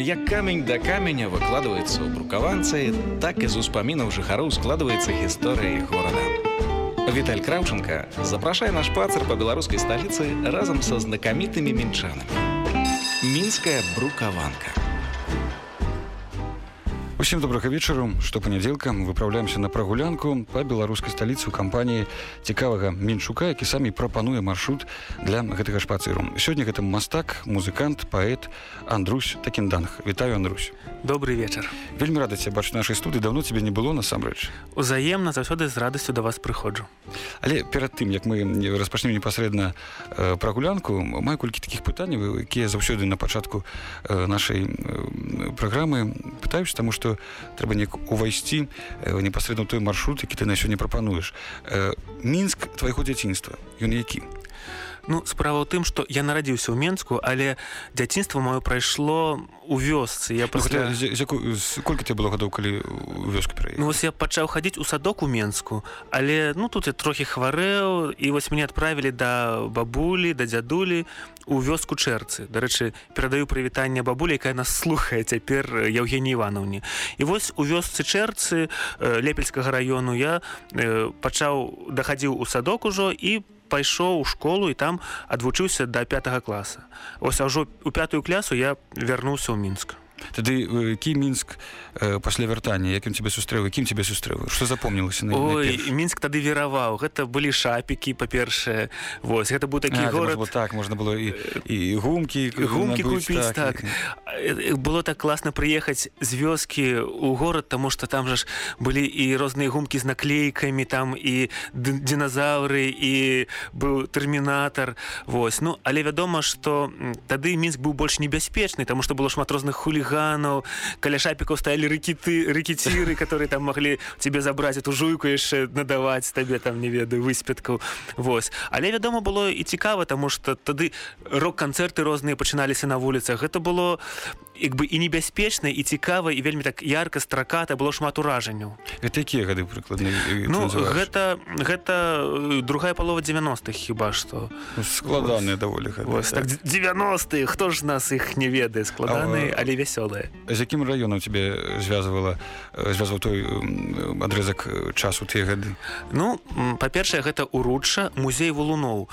Як камень да каменя выкладваецца ў брукаванцы, так і з успамінаў жыхароў складваецца гісторыя горада. Віталь Краўченко запрашае наш пацар па беларускай сталіцы разам са знакамітымі мінчанамі. Мінская брукаванка. Усім добрага вечару што панядзелка выпраўляемся на прагулянку па беларускай сталіцы ў кампаніі цікавага менчука які самі прапануе маршрут для гэтага шпацыру. Сёння гэта мастак музыкант паэт Андрусь такінданг вітаю Андрусь. Добрый вечар вельмі радасці бач нашай студыі. Давно тебе не было насамрэч. Узаемна заўсёды з радасцю да вас прыходжу. Але перад тым як мы распачнем непасрэдна э, прагулянку маю колькі такіх пытанняў якія заўсёды на пачатку э, нашай э, праграмы пытаюсь таму што трэба неяк увайсці непасрэдна той маршрут які ты на сёння прапануеш. Мінск твайго дзяцінства. Ён які Ну справа ў тым што я нарадзіўся ў менску але дзяцінства маё прайшло у вёсцы. Я пасля... колькі ты было гадоў калі вёску ну, вось я пачаў хадзіць у садок у менску але ну тут я трохі хварэў і вось мне адправілі да бабулі да дзядулі у вёску чэрцы. Дарэчы перадаю прывітанне бабулі якая нас слухае цяпер евгеній ивановне і вось у вёсцы чэрцы лепельскага району я пачаў дахадзіў у садок ужо і по пайшоў у школу і там адвучыўся да пятого класа. Ось ўжо у пятую клясу я вярнуўся ў мінск тады які мінск э, пасля вяртання? Якім тебе сустрэў якім тебе сустрэў? Что запомнілася на, на мінск тады вераваў гэта былі шапікі па-першае. Вось гэта быў такі а, город было, так можна было і, і гумкі гумкі купіць так, так. І... было так класна прыехаць з вёскі у горад тому что там жа ж былі і розныя гумкі з наклейкамі там і диназавры і быў тэрмінатор Вось. Ну але вядома что тады мінск быў больш небяспечны тому что было шмат розных хулі хулиганов каля шапікаў стаялі рэкіты рэкетиры которые там могли тебе забраць эту жуйку яшчэ надаваць табе там не ведаю выспеткаў Вось але вядома было і цікава тому что тады рок-канцэрты розныя пачыналіся на вуліцах. Гэта было як бы і небяспечна і цікава і вельмі так ярка страката было шмат уражанняў. Это якія гады прыкладны ну гэта гэта другая палова 90-х хіба что ну, складаныя даволі так 90 хто ж нас іх не ведае складаны але вясёлае з якім раёнам тебе звязвала звязваў той адрезак часу тыя гады? Ну па-першае гэта уручча музей валуноў.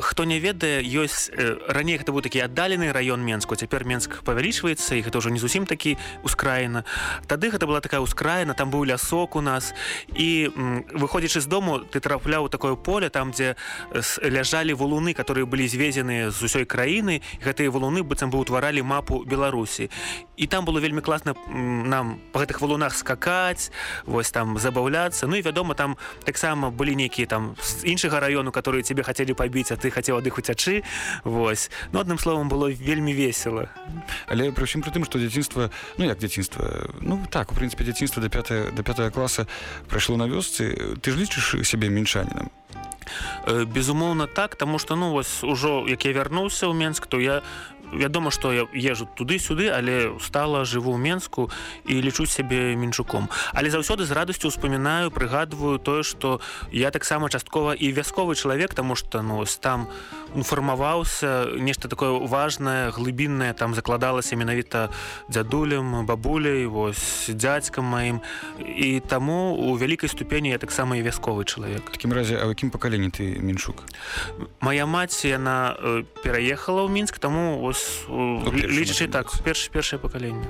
Хто не ведае ёсць раней гэта быў такі аддалены раён менску цяпер менск павялічваецца і гэта ўжо не зусім такі ускраіна тады гэта была такая ускраіна там быў лясок у нас і выходзячы з дому ты трапляў такое поле там дзе ляжалі валуны которые былі звезены з усёй краіны гэтыя валуны быццам бы ўтваралі мапу беларусі. І там было вельмі класна нам по гэтых валунах скакаць вось там забаўляцца. Ну і вядома там таксама былі нейкія там з іншага району которые тебе хацелі пабіць а ты хацеў ад іх уцячы вось. Ну адным словом было вельмі весело але прычым пры тым што дзяцінства ну як дзяцінства ну так у прынцыпе дзяцінства до 5 до 5 класа прайшло на вёсцы. Ты ж лічыш сябе мінчанінам безумоўна так таму што ну вось ужо як я вярнуўся ў менск то я вядома што я езжу туды-сюды але стала жыву ў менску і лічу сябе мінчуком але заўсёды з радасцю успамінаю прыгадваю тое што я таксама часткова і вясковы чалавек таму што ну там фармаваўся нешта такое важное глыбіннае там закладалася менавіта дзядулем бабуляй вось дзядзькам маім. І таму у вялікай ступені я таксама і вясковы чалавек. Такім разе а якім пакаленні ты мінчук моя маці яна пераехала ў мінск таму ось Ну, лічачы так. перш першае пакаленне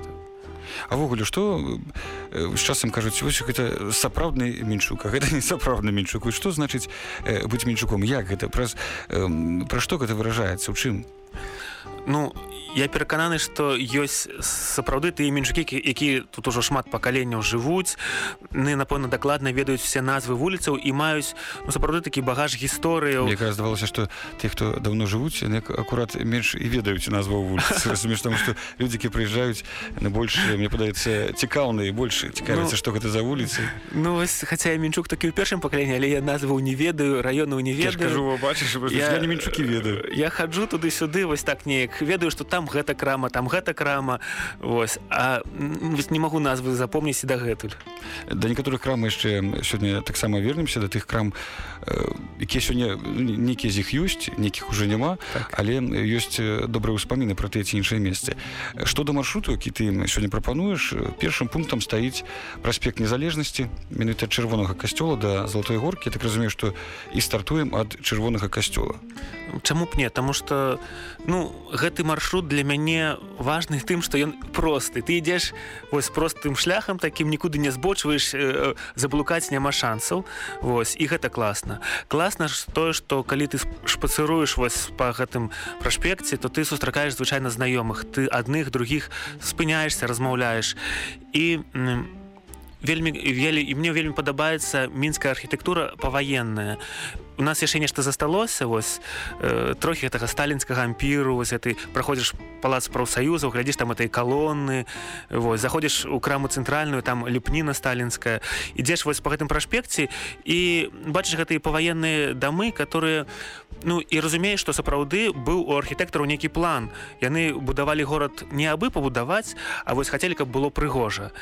авогуле што з часам кажуць вось гэта сапраўдны мінчук гэта не сапраўдны мінчук што значыць быць мінчуком як гэта? Праз пра што гэта выражаецца? У чым? Ну я перакананы што ёсць сапраўды тыя меншукі які тут ужо шмат пакаленняў жывуцьны напэўна дакладна ведаюць все назвы вуліцаў і маюць ну, сапраўды такі багаж гісторыяў. Якая здавалася што ты хто давно жывуць акурат менш і ведаюць назву вуліцмеш там што людзі які прыязджаюць на больш мне падаецца цікаўна і больш цікавіцца ну, што гэта за вуліцы. ну вось хаця я менчук такі ў першым пакаленні але я назваў не ведаю раёну не ведаю. бачыш я, я не менчукі ведаю. я хаджу туды-сюды вось так неяк. Ведаю што там там гэта крама там гэта крама. Вось. А не магу назвы запомніць дагэтуль. Да некаторых крам яшчэ сёння таксама вернемся да тых крам якія сёння нейкія з іх ёсць нейкіх уже няма так. але ёсць добрыя ўспаміны пра тыя ці іншыя месцы. Што да маршруту які ты сёння прапануеш першым пунктам стаіць праспект незалежнасці менавіта чырвонага касцёла да золотой горкі. Так разумею што і стартуем ад чырвонага касцёла. Чаму б не? Таму что ну гэты маршрут для мяне важны тым што ён просты. Ты ідзеш вось простым шляхам такім нікуды не збочваеш э, заблукаць няма шансаў Вось і гэта класна. Класна ж тое што калі ты шпацыруеш вось па гэтым праспекце то ты сустракаеш звычайна знаёмых. Ты адных других спыняешься размаўляеш. І вельмі вельмі і мне вельмі падабаецца мінская архітэктура паваенная у нас яшчэ нешта засталося вось э, трохі гэтага сталінскага ампіру вось ты праходзіш палац прафсаюзаў глядзіш там этой калоны вось заходзіш у краму цэнтральную там люпніна сталінская ідзеш вось по гэтым праспекце і бачыш гэтыя паваенныя дамы которые ну і разумееш што сапраўды быў у архітэктару нейкі план. Яны будавалі горад не абы пабудаваць а вось хацелі каб было прыгожа.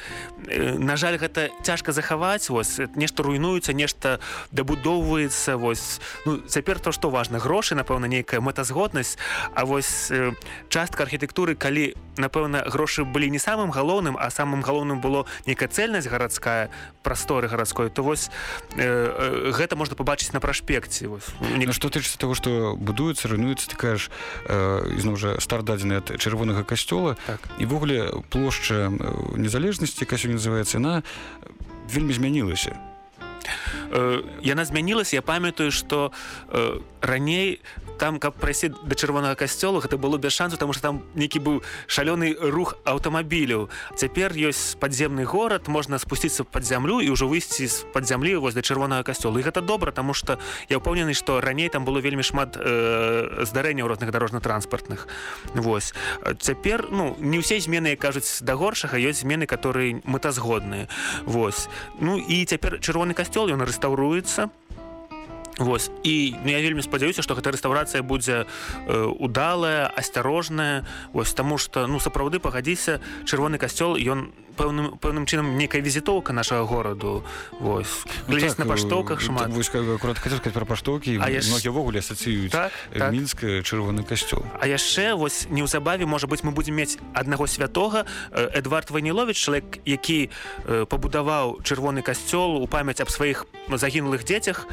Э, на жаль гэта цяжка захаваць вось нешта руйнуецца нешта дабудоўваецца вось. Вось ну цяпер то што важна грошы напэўна нейкая мэтазгоднасць. А вось э, частка архітэктуры калі напэўна грошы былі не самым галоўным а самым галоўным было нейкая цельнасць гарадская прасторы гарадской то вось э, э, гэта можна пабачыць на праспекце не... што тычыцца того што будуецца руйнуецца такая ж э, ізноў жа стар дадзены ад чырвонага касцёла. Так. івогуле плошча э, незалежнасці касю называется на вельмі змянілася. Э, яна змянілася. Я памятаю что э, раней там каб прайсці да чырвонага касцёла гэта было без шансу тому что там нейкі быў шалёны рух аўтамабіляў. Цяпер ёсць падземны горад можна спусціцца под зямлю і ўжо выйсці з-пад зямлі воз да чырвонага касцёла. І гэта добра тому что я ўпэўнены што раней там было вельмі шмат э, здарэнняў розных дарожна-транспартных. Вось. Цяпер ну не ўсе змены кажуць да горшага ёсць змены которые мэтазгодныя. Вось. Ну і цяпер чырвоны касцёл ён рэстаўруецца Вось і ну, я вельмі спадзяюся што гэта рэстаўрацыя будзе э, удалая асцярожная вось таму што ну сапраўды пагадзіся чырвоны касцёл ён пэўным пэўным чынам некая візітоўка нашага гораду. Вось. Ну, так, на паштоўках э, шмат. сказать пра паштоўкі многівогуле асацыюць так, так. мінск чырвоны касцёл А яшчэ вось неўзабаве можа быць мы будзем мець аднаго святога эдвард ванілович чалавек які э, пабудаваў чырвоны касцёл у памяць аб сваіх загінулых дзецях.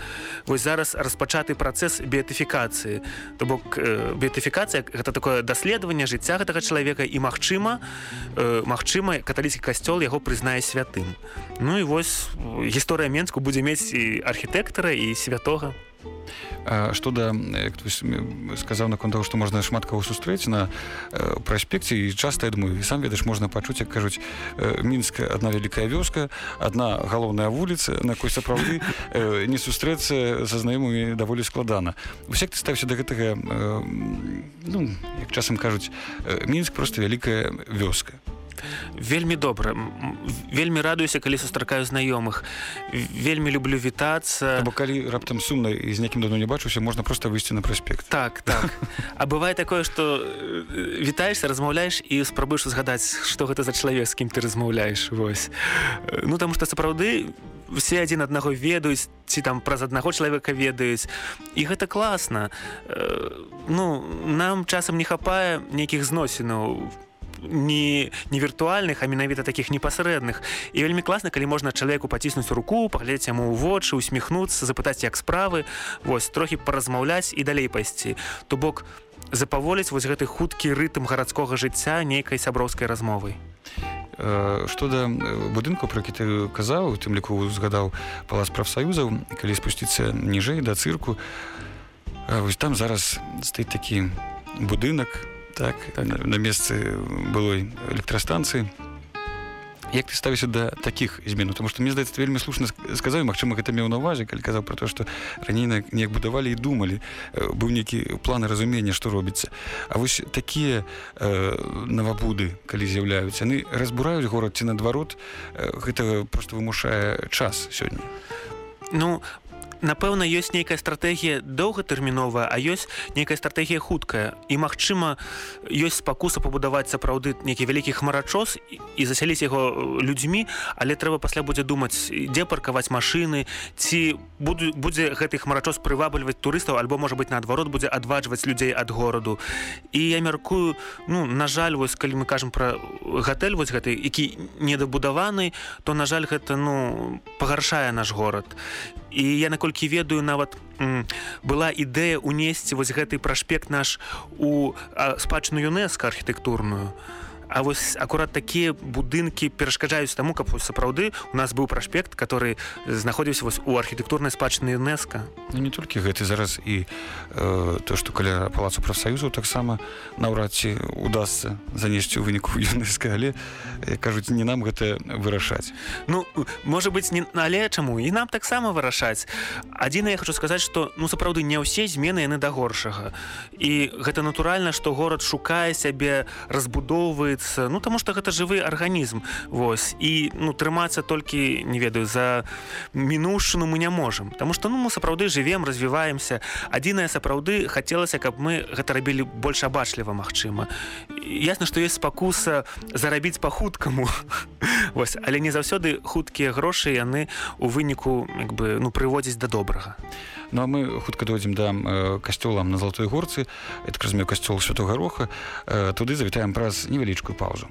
Вось зараз распачаты працэс беатыфікацыі. То бок э, беатыфікацыя гэта такое даследаванне жыцця гэтага чалавека і магчыма магчыма каталіцкі касцёл яго прызнае святым. Ну і вось гісторыя менску будзе мець і архітэктара і святога што да як сказаў наконт того што можна шмат каго сустрэць на праспекце і часта я думаю сам ведаеш можна пачуць як кажуць мінска одна вялікая вёска одна галоўная вуліца на кой сапраўды не сустрэцца са знаёмымі даволі складана. Усяк ты стався да гэтага ну як часам кажуць мінск просто вялікая вёска вельмі добра. Вельмі радуюся калі сустракаю знаёмых. Вельмі люблю вітацца. Бо калі раптам сумна і з некім давно не бачуся можна просто выйсці на праспект. Так так. А бывае такое что вітаешься размаўляеш і спрабуеш згадаць что гэта за чалавек з кім ты размаўляеш. Вось. Ну там что сапраўды все адзін аднаго ведаюць ці там праз аднаго чалавека ведаюць. І гэта класна. Ну нам часам не хапае нейкіх зносінаў. в не не віртуальных а менавіта таких непасрэдных. І вельмі класна калі можна чалавеку паціснуць руку паглядзець яму ў вочы усміхнуцца запытаць як справы вось трохі паразмаўляць і далей пайсці. То бок запаволіць вось гэты хуткі рытм гарадскога жыцця нейкай сяброўскай размовай. Што да будынку про ты казаў тым ліку згадаў палац прафсаюзаў калі спусціцца ніжэй да цырку вось там зараз стаіць такі будынак так, так. На, на месцы былой электрастанцыі як ты ставіся да таких зменаў тому что мне здаецца вельмі слушна сказаў Мачыма гэта меў на увазе калі казаў про то что раней неяк будавалі і думалі. Быў нейкі планы разумення што робіцца. А вось такія э, навабуды калі з'яўляюць яны разбураюць горад ці наадварот? Гэта просто вымушае час сёння. Ну напэўна ёсць нейкая стратэгія доўгатэрміновая а ёсць нейкая стратэгія хуткая. І магчыма ёсць спакуса пабудаваць сапраўды нейкі вялікі хмарачос і засяліць яго людзьмі але трэба пасля будзе думаць дзе паркаваць машины ці буду будзе гэты хмарачос прывабліваць турыстаў альбо можа быть наадварот будзе адваджваць людзей ад гораду. І я мяркую ну на жаль вось калі мы кажам про гатэль вось гэты які недабудаваны то на жаль гэта ну пагаршае наш горад. І я наколькі ведаю нават была ідэя унесці вось гэты праспект наш у спадчыну юнеска архітэктурную. то А вось акурат такія будынкі перашкаджаюць таму, каб сапраўды у нас быў праспект, который знаходзіўся вось у архітэктурнай спадчыны ЮНЕСКА. Ну, не толькі гэты зараз і э, то, што каля палацу прафсаюзу таксама наўрад ці удасся занесці ў выніку ЮНЕСКА, але кажуць не нам гэта вырашаць. Ну можа быць не але чаму і нам таксама вырашаць. Адзіна я хочу сказаць, што ну сапраўды не ўсе змены яны да горшага. І гэта натуральна, што горад шукае сябе разбудоўвае становіцца ну таму что гэта жывы арганізм Вось. І ну трымацца толькі не ведаю за мінушчыну мы не можемм Таму что ну мы сапраўды живвем развіваемся. Адзінае сапраўды хацелася каб мы гэта рабілі больш абачліва Мачыма ясна что есть спакуса зарабіць по хуткаму Вось. Але не заўсёды хуткія грошы яны у выніку як бы ну прыводзіць да добрага Ну а мы хутка дойдзем да э, касцёлам на залатой горцы это разумею касцёл святого роха э, туды завітаем праз невялічкую паузу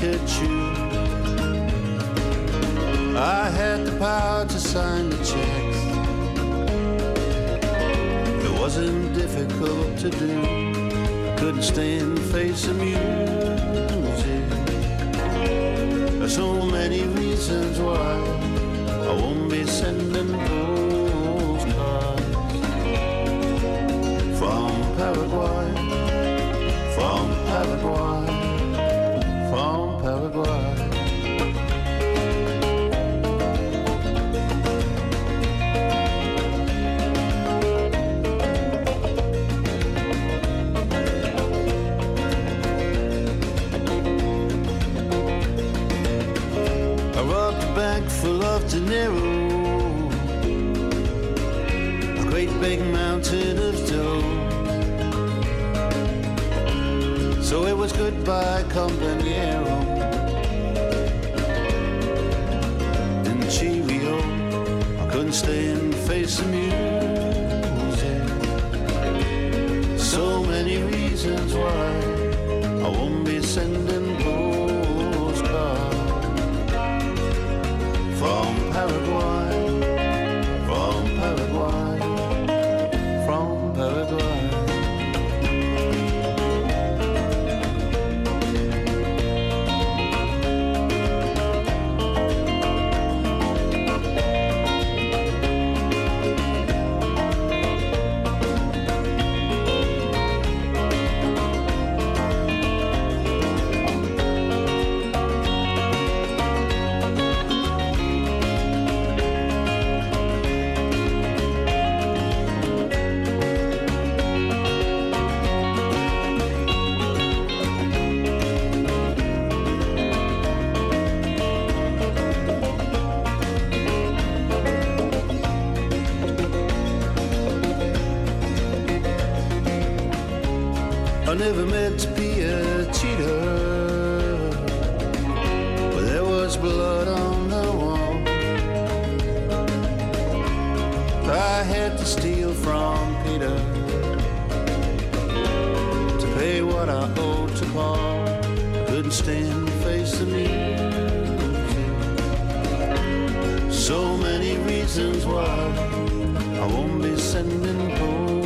could chew I had the power to sign the checks It wasn't difficult to do. I couldn't stand facing music. There's so many reasons why I won't be sending postcards. From Paraguay From Paraguay from Paraguay. full of dinero. A great big mountain. by compañero and cheerio. I couldn't stay in the face of. What I owed to Paul couldn't stand face of me. So many reasons why I won't be sending home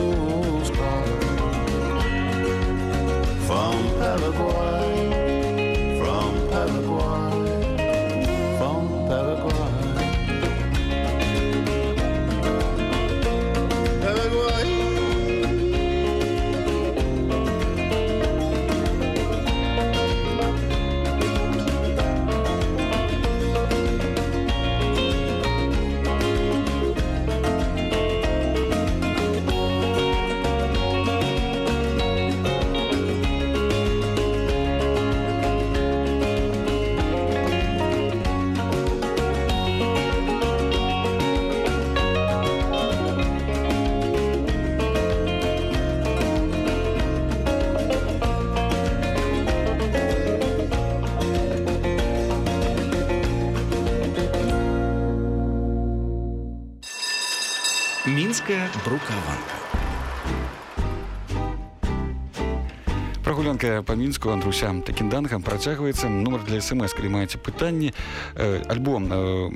Paraguay брукаванка Прогулянка по мінску андруся такім данкам працягваецца нумар для смс калі маеце пытанні э, альбом э,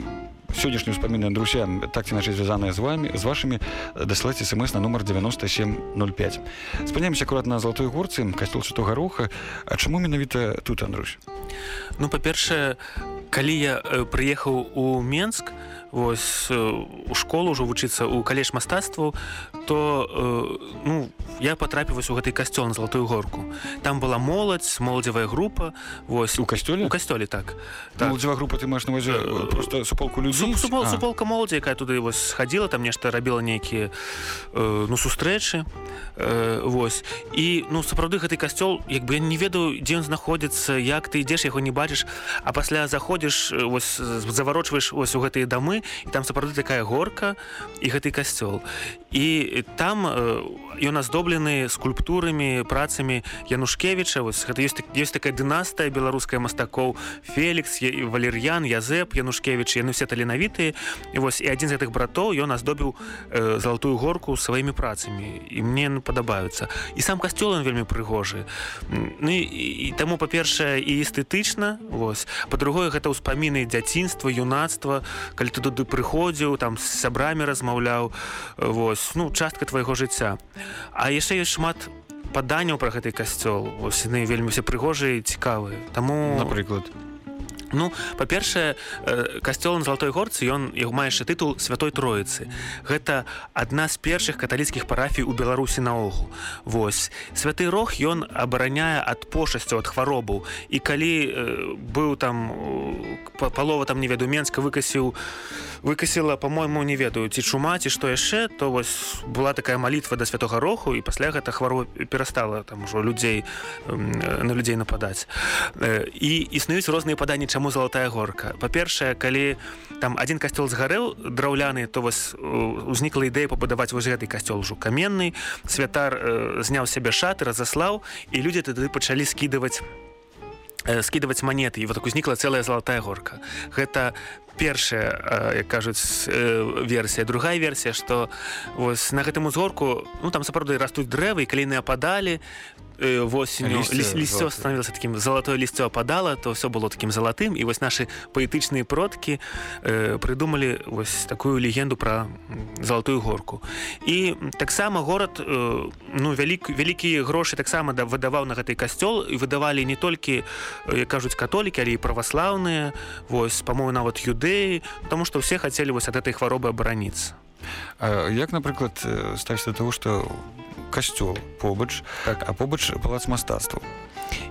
сённяшні ўспаміны Андруся так ці іначай звязаныя з вами з вашымі дасылаць смс на нумар 9705 спыняемся акурат на залатой горцы касцёл святого роха. А чаму менавіта тут Андрусь Ну па-першае калі я э, прыехаў у Менск вось э, у школу ўжо вучыцца ў калеж мастацтваў то э, ну я патрапіўся у гэты касцёл на золотую горку. Там была моладзь моладзевая група вось. У касцёле? У касцёле так, так. моладзевая група ты маеш на увазе э, просто суполку людзей? супол, суполка моладзі якая туды вось схадзіла там нешта рабіла нейкія э, ну сустрэчы. Э, вось. І ну сапраўды гэты касцёл як бы я не ведаю дзе ён знаходзіцца як ты ідзеш яго не бачыш а пасля заходзіш вось заварочваеш ось у гэтыя дамы і там сапраўды такая горка і гэты касцёл. І там ён аздоблены скульптурамі працамі янушкевича. Вось гэта ёсць ёсць такая дынастая беларуская мастакоў фелікс валер'ян язэп янушкевич яны все таленавітыя вось і адзін з гэтых братоў ён аздобіў э, залатую горку сваімі працамі і мне ну, падабаюцца і сам касцёл ён вельмі прыгожы Ну і, і таму па-першае і эстэтычна вось па-другое гэта ўспаміны дзяцінства юнацтва калі ты туды прыходзіў там з сябрамі размаўляў вось ну частка твайго жыцця. А яшчэ ёсць шмат паданняў пра гэты касцёл. Вось яны вельмі все прыгожыя цікавыя. Таму напрыклад Ну па-першае касцёл на залатой горцы ён яго маеш тытул святой троіцы гэта адна з першых каталіцкіх парафій у беларусі наогул. Вось святы рог ён абараняе ад пошасцю ад хваробаў. І калі э, быў там палова там не веду менска выкасіў выкасіла по-мойму не ведаю ці чума ці што яшчэ то вось была такая малітва да святого роху і пасля гэта хваро перастала там ужо людзей на людзей нападаць. І існуюць розныя паданні чаму залатая горка. Па-першае калі там один касцёл згарэў драўляны то вось узнікла ідэя пабудаваць вось гэты касцёл ужо каменны. Святар зняў сябе шаты разаслаў і людзі тады пачалі скідаваць скидывать монеты і вот так узнікла целая золотая горка. Гэта першая як кажуць версія. Другая версія что вось на гэтым узгорку ну там сапраўды растуць дрэвы і калі не ападалі восенню лісцё становілася таким залатое лісцё ападала то все было таким залатым і вось наши паэтычныя продкі э, прыдумалі вось такую легенду про золотую горку. І таксама горад э, ну вялік вялікія грошы таксама да выдаваў на гэты касцёл і выдавалі не толькі як кажуць католікі але і праваслаўныя. Вось па-мою нават юдэі тому что все хацелі вось ад этой хваробы абараніцца як напрыклад стався да того что касцёл побач так. а побач палац мастацтва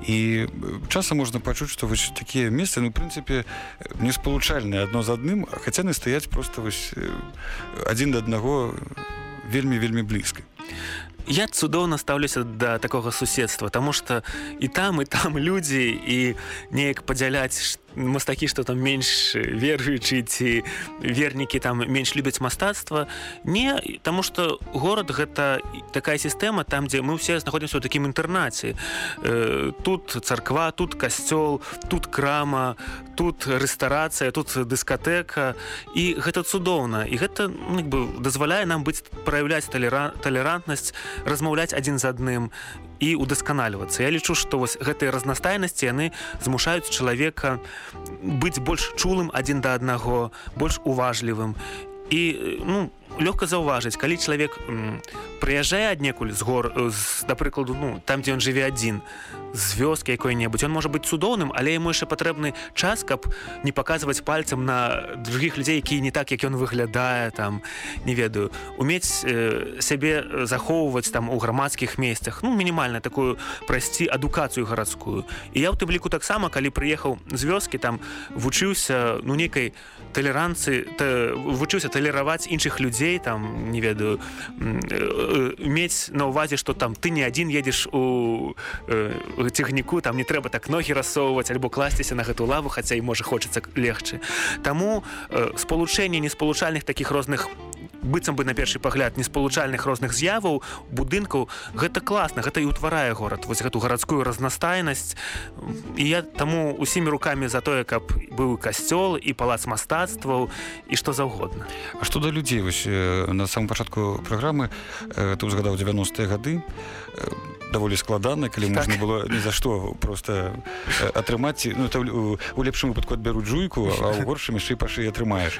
і часам можна пачуць што вось такія месцы ну прынцыпе не спалучальныя адно з адным хаця не стаяць просто вось адзін да аднаго вельмі вельмі блізка я цудоўна стаўлюся да такога суседства тому что і там і там людзі і неяк падзяляць што мастакі што там менш веруючы ці вернікі там менш любяць мастацтва не таму што горад гэта такая сістэма там дзе мы ўсе знаходзімся ў такім інтэрнаце э, тут царква тут касцёл тут крама тут рэстарацыя тут дыскатэка і гэта цудоўна і гэта ну, бы дазваляе нам быць праяўляць талера талерантнасць размаўляць адзін з адным і удасканальвацца я лічу што вось гэтыя разнастайнасці яны змушаюць чалавека быць больш чулым адзін да аднаго больш уважлівым. І ну лёгка заўважыць калі чалавек прыязджае аднекуль з гор з да прыкладу ну там дзе ён жыве адзін з вёскі якой-небудзь он можа быць цудоўным але яму яшчэ патрэбны час каб не паказваць пальцам на других людзей якія не так як ён выглядае там не ведаю. Умець э, сябе захоўваць там у грамадскіх месцах ну мінімальна такую прайсці адукацыю гарадскую і я ў тым ліку таксама калі прыехаў з вёскі там вучыўся ну нейкай талеранцыі вучыўся талераваць іншых людзей там не ведаю мець на ўвазе што там ты не адзін едзеш у э, цягніку там не трэба так ногі рассоўваць альбо класціся на гэту лаву хаця і можа хочацца легчы Таму э, спалучэнне неспалучальных такіх розных быццам бы на першы пагляд неспалучальных розных з'яваў будынкаў. Гэта класна гэта і ўтварае горад вось гэту гарадскую разнастайнасць. І я таму усімі руками за тое каб быў касцёл і палац мастацтваў і што заўгодна. А што да людзей? Вось на самом пачатку праграмы ты узгадаў 90-е гады даволі складана калі так. можна было ні за што просто атрымаць ну, у лепшым выпадку адбяруць жуйку а ў горшым яшчэ пашы атрымаеш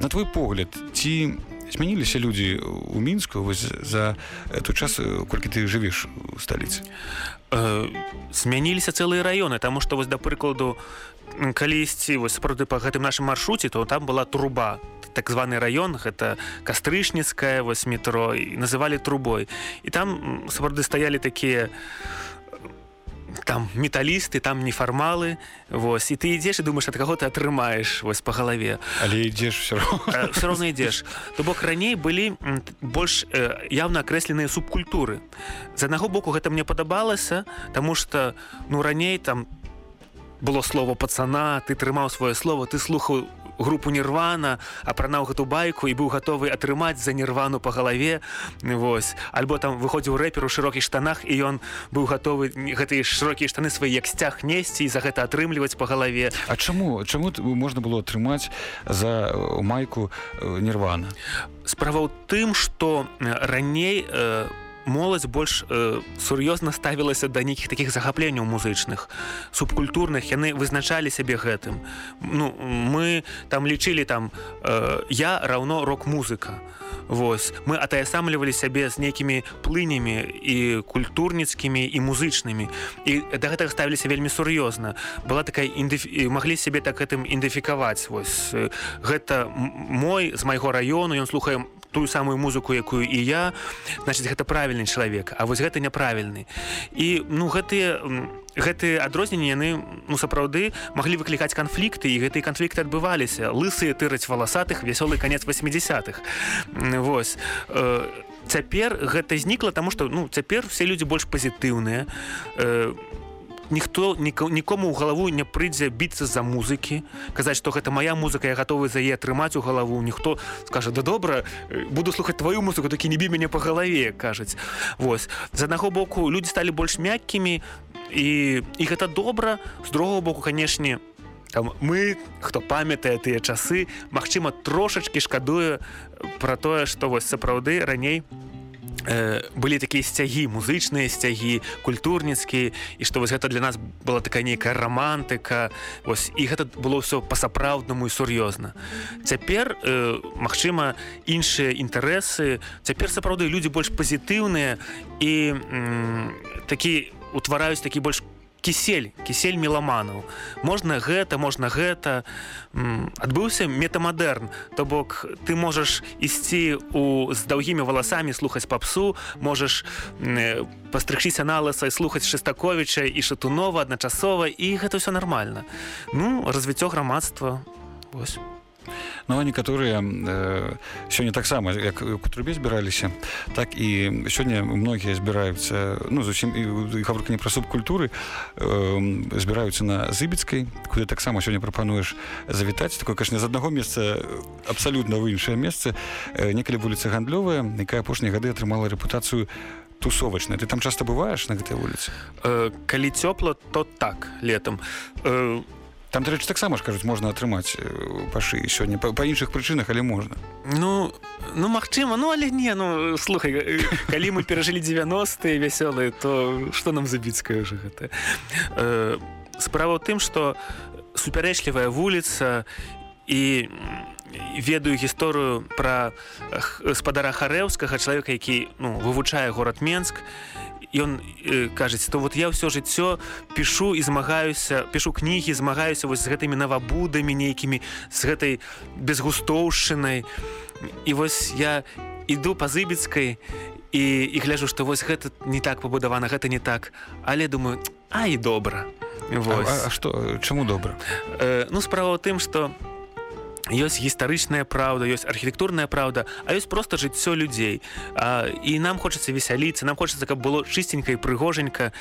на твой погляд ці змяніліся людзі у мінску вось за той час колькі ты жывеш у сталіцы змяніліся цэлыя раёны таму што вось да прыкладу калісьці вось сапраўды па гэтым нашым маршруце то там была труба. Так званы раён гэта кастрычніцкая вось метро і называлі трубой. І там сапраўды стаялі такія там металісты там нефармалы Вось і ты ідзеш і думаеш ад каго ты атрымаеш вось па галаве але ідзеш все все роўна ідзеш то бок раней былі больш явна акрэсленыя субкультуры. З аднаго боку гэта мне падабалася таму что ну раней там было слово пацана ты трымаў сваё слово ты слухаў групу нірвана апранаў гэту байку і быў гатовы атрымаць за нірвану по галаве. Вось. Альбо там выходзіў рэпер у шырокіх штанах і ён быў гатовы гэтыя шырокія штаны свае як сцяг несці і за гэта атрымліваць по галаве. А чаму чаму можна было атрымаць за майку нірвана? Справа ў тым что раней у моладзь больш э, сур'ёзна ставілася да нейкіх такіх захапленняў музычных субкультурных. Яны вызначалі сябе гэтым. Ну мы там лічылі там э, я раўно рок-музыка Вось. Мы атаясамлівалі сябе з нейкімі плынямі і культурніцкімі і музычнымі. І да гэтага ставіліся вельмі сур'ёзна. Была такая індыф... маглі сябе так гэтым ідэнтыфікаваць вось. Гэта мой з майго раёну ён слухаем тую самую музыку якую і я. Значит гэта правільны чалавек а вось гэта няправільны. І ну гэтыя гэтыя адрозненні яны ну сапраўды маглі выклікаць канфлікты і гэтыя канфлікты адбываліся. Лысыя тыраць валасатых вясёлы канец 80-х восьось э, цяпер гэта знікла таму што ну цяпер все людзі больш пазітыўныя. Э, ніхто нікому ў галаву не прыйдзе біцца за музыкі казаць што гэта моя музыка я гатовы за яе атрымаць у галаву. Ніхто скажа да добра буду слухаць твою музыку такі не бі мяне па галаве кажуць. Вось. З аднаго боку людзі сталі больш мяккімі і і гэта добра. З другого боку канешне там мы хто памятае тыя часы Мачыма трошачки шкадуе пра тое што вось сапраўды раней у Э, былі такія сцягі музычныя сцягі культурніцкія і што вось гэта для нас была такая нейкая романтыка ось і гэта было ўсё па-сапраўднаму і сур'ёзна цяпер э, Мачыма іншыя інтарэсы цяпер сапраўды людзі больш пазітыўныя і такі утвараюць такі больш кісель кісель меламанаў можна гэта можна гэта. Адбыўся метамадэрн. То бок ты можаш ісці у з даўгімі валасамі слухаць папсу можаш пастрыхчыся наласа і слухаць шестаковіча і шатунова адначасова і гэта ўсё нармальна. Ну развіццё грамадства. Вось Ну а некаторыя э, сёння таксама як у трубе збіраліся так і сёння многія збіраюцца ну зусім гаворка не пра субкультуры э, збіраюцца на зыбецкай куды таксама сёння прапануеш завітаць такое кашне з аднаго месца абсалютна ў іншае месца э, некалі вуліца гандлёвая якая апошнія гады атрымала рэпутацыю тусовачная ты там часто бываеш на гэтай вуліцы э, калі цёпла то так летом. Э, там дарэчы таксама ж кажуць можна атрымаць пашы сёння. Па, па іншых прычынах але можна. Ну ну магчыма. Ну але не ну слухай калі мы перажылі 90-е вясёлыя то што нам забіцкая уже гэта? Э, справа ў тым что супярэчлівая вуліца і ведаю гісторыю пра спадара харэўскага чалавека які ну вывучае город менск. і ён э, кажаце то вот я ўсё жыццё пішу і змагаюся пішу кнігі змагаюся вось з гэтымі навабудамі нейкімі з гэтай безгустоўшчынай. І вось я іду па зыбецкай і, і гляжу што вось гэта не так пабудавана гэта не так. Але думаю а і добра а, а, а што чаму добра? Э, ну справа ў тым што ёсць гістарычная праўда ёсць архітэктурная праўда а ёсць просто жыццё людзей а, і нам хочацца весяліцца нам хочацца каб было чыстенька і прыгоженька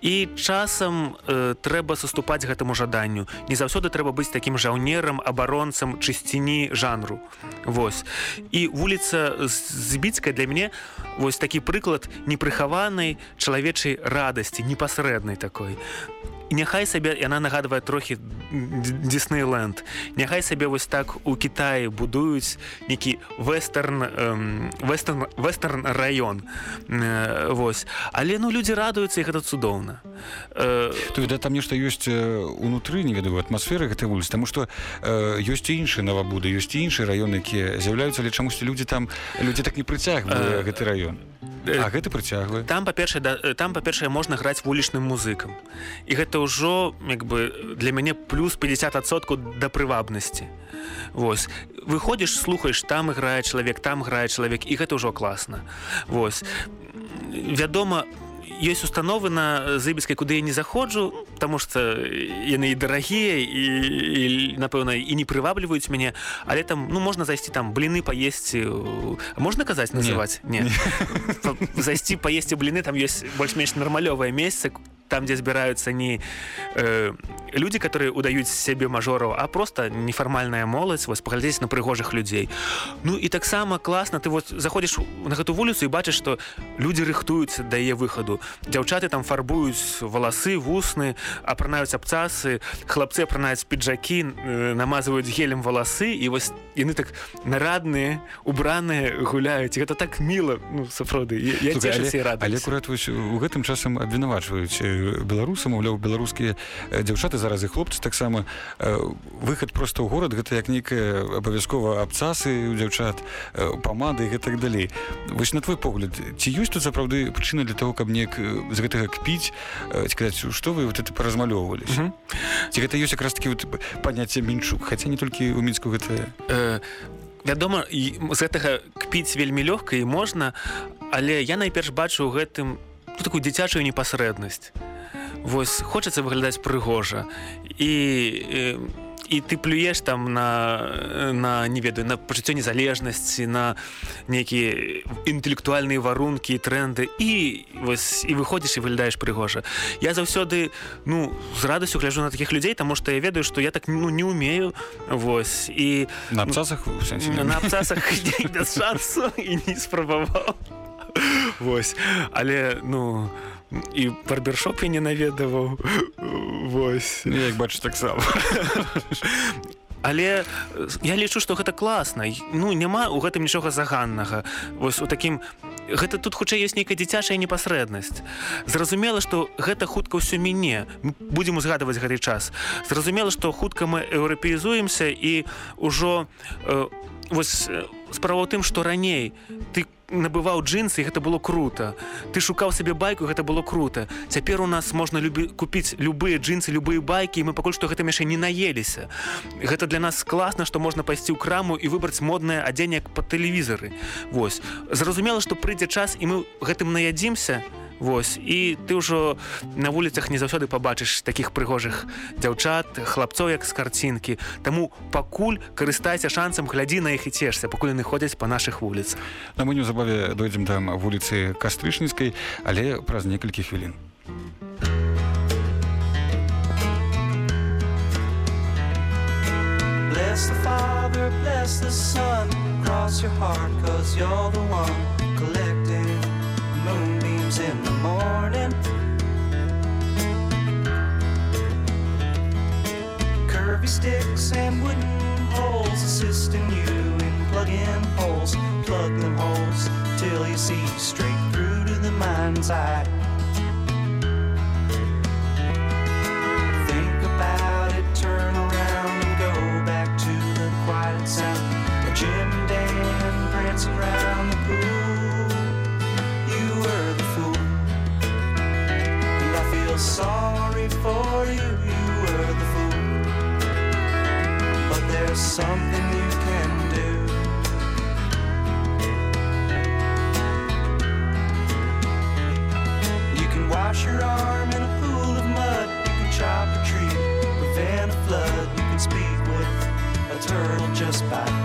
і часам э, трэба саступаць гэтаму жаданню. Не заўсёды трэба быць такім жаўнерам абаронцам чысціні жанру. Вось. І вуліца збіцкая для мяне вось такі прыклад непрыхаванай чалавечай радасці непасрэднай такой няхай сабе яна нагадвае трохі Диснейленд. Няхай сабе вось так у Китаі будуюць некі вестерн вестерн вестерн район э, Вось. Але ну людзі радуюцца і гэта цудоўна. Э, да, там нешта ёсць унутры не ведаю атмасферы гэтай вуліцы тому что э, ёсць іншыя навабуды ёсць іншыя раёны якія з'яўляюцца але чамусьці людзі там людзі так не прыцягвае гэты раён А гэта прыцягвае там па-першае да, там па-першае можна граць вулічным музыкам. І гэта ўжо як бы для мяне плюс 50соткаў да прывабнасці. Вось. Выходзіш слухаеш там іграе чалавек там грае чалавек і гэта ўжо класна. Вось. Вядома у ёсць установы на зыбіскай куды я не заходжу потому что яны і дарагія і, і напэўна і не прывабліваюць мяне. Але там ну можна зайсці там бліны паесці можна казаць называць? Не, не. зайсці паесці бліны там ёсць больш-менш нармалёвае месца там дзе збіраюцца не э, людзі которые удаюць сябе мажораў а просто нефармальная моладзь вось паглядзець на прыгожых людзей Ну і таксама класна ты вот заходзіш на гэту вуліцу і бачыш што людзі рыхтуюцца дае выхаду дзяўчаты там фарбуюць валасы вусны апранаюць абцасы хлапцы апранаюць піджакі э, намазваюць гелем валасы і вось яны так нарадныя убраныя гуляюць гэта так міла ну сапраўды але акурат у гэтым часам абвінавачваюць беларусы маўляў беларускія дзяўчаты зараз і хлопцы таксама выхад просто ў горад гэта як нейкая абавязкова абцасы у дзяўчат памады і так далей. Вось на твой погляд ці ёсць тут сапраўды прычына для того каб неяк з гэтага кпіць сказать что вы вот это паразмалёўвались mm -hmm. ці гэта ёсць якраз таки вот паняцце мінчук хаця не толькі ў мінску гэта? Э, вядома з гэтага кпіць вельмі лёгка і можна але я найперш бачу у гэтым ну, такую дзіцячую непасрэднасць. Вось хочацца выглядаць прыгожа. І і ты плюеш там на на не ведаю на пачуццё незалежнасці на нейкія інтэлектуальныя варункі тренды і вось і выходзіш і выглядаеш прыгожа. Я заўсёды ну з радасцю гляжу на такіх людзей таму што я ведаю што я так ну не умею вось і на абцасах на абцасах шансу і не спрабаваў Вось. Але ну і барбершоп я не наведаваў Вось. Ну, як бачу таксама Але я лічу што гэта класна. Ну няма у гэтым нічога заганнага. Вось у такім гэта тут хутчэй ёсць нейкая дзіцячая непасрэднасць. Зразумела што гэта хутка ўсё мяне. Будзем узгадваць гэты час. Зразумела што хутка мы еўрапеізуемся і ўжо э, вось справа ў тым што раней ты набываў джинсы гэта было круто. Ты шукаў сабе байку гэта было круто. Цяпер у нас можна любі купіць любыя джинсы любыя байкі мы пакуль што гэта яшчэ не наеліся. Гэта для нас класна што можна пайсці ў краму і выбраць моднае адзенне па тэлевізары. Вось. Зразумела што прыйдзе час і мы гэтым наядзімся. і Вось. І ты ўжо на вуліцах не заўсёды пабачыш такіх прыгожых дзяўчат хлапцоў як з карцінкі. Таму пакуль карыстайся шансам глядзі на іх і цешся пакуль яны ходзяць па нашых вуліцах. На мы неўзабаве дойдзем там вуліцы кастрычніцкай але праз некалькі хвілін. Bless the father bless the son. Cross your heart cause you're the one collecting moonbeams in the morning. Curvy sticks and wooden holes assisting you in plug-in holes. Plug them holes till you see straight through to the mind's eye for you, you were the fool. But there's something you can do. You can wash your arm in a pool of mud. You can chop a tree, prevent a flood. You can speak with a turtle just by.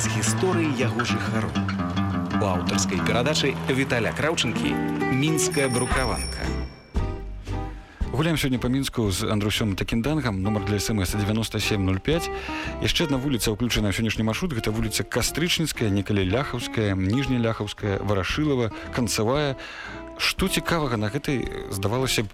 Праз гісторыі яго жыхароў. У аўтарскай перадачы Віталя Краўчынкі мінская брукаванка. Гуляем сёння па мінску з андрусём такіндангам нумар для смс 9705 яшчэ одна вуліца ўключана ў сённяшні маршрут гэта вуліца кастрычніцкая некалі ляхаўская ніжня ляхаўская варашылава канцавая што цікавага на гэтай здавалася б